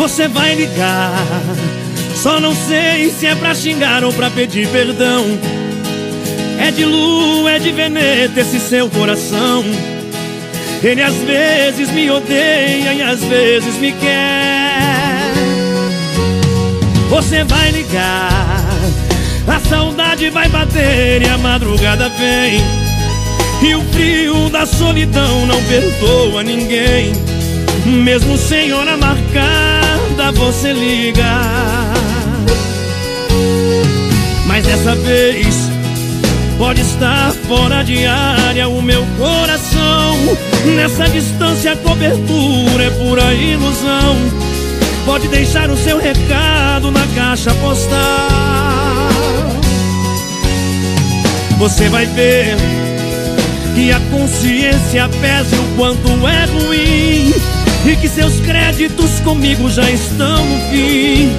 Você vai ligar, só não sei se é pra xingar ou pra pedir perdão. É de lua, é de veneta esse seu coração. Ele às vezes me odeia e às vezes me quer. Você vai ligar, a saudade vai bater e a madrugada vem. E o frio da solidão não perdoa ninguém. Mesmo sem hora marcada, você liga. Mas dessa vez pode estar fora de área o meu coração. Nessa distância, a cobertura é pura ilusão. Pode deixar o seu recado na caixa postal. Você vai ver que a consciência pese o quanto é ruim e que seus créditos comigo já estão no fim.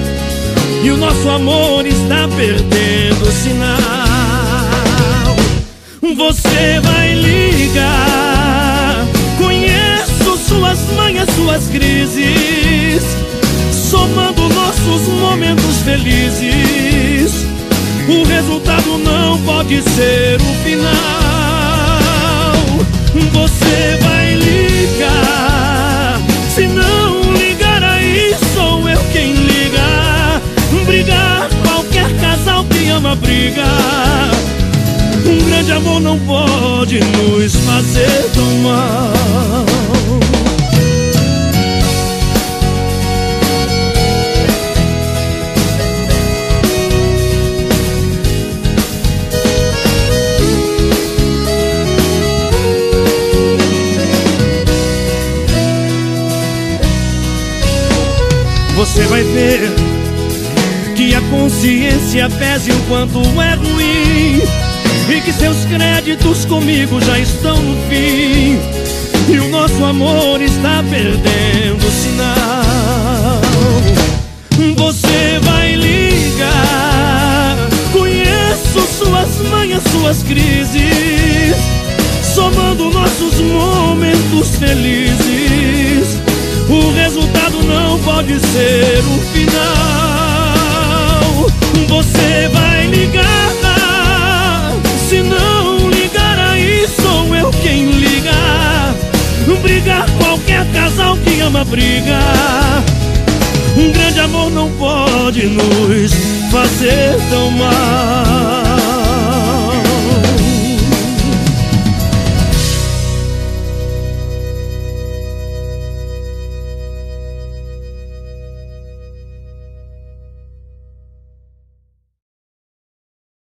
E o nosso amor está perdendo sinal. Você vai ligar. Conheço suas manhas, suas crises. Somando nossos momentos felizes. O resultado não pode ser o final ama brigar Um grande amor não pode nos fazer tão mal. Você vai ver que a consciência pese o quanto é ruim. E que seus créditos comigo já estão no fim. E o nosso amor está perdendo sinal. Você vai ligar. Conheço suas manhas, suas crises. Somando nossos momentos felizes. O resultado não pode ser o final ama brigar Um grande amor não pode nos fazer tão mal